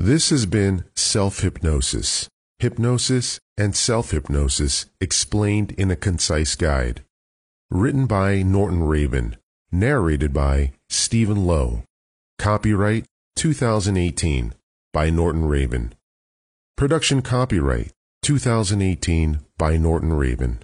This has been Self Hypnosis, Hypnosis and Self Hypnosis Explained in a Concise Guide. Written by Norton Raven. Narrated by Stephen Lowe. Copyright 2018 by Norton Raven. Production copyright 2018 by Norton Raven.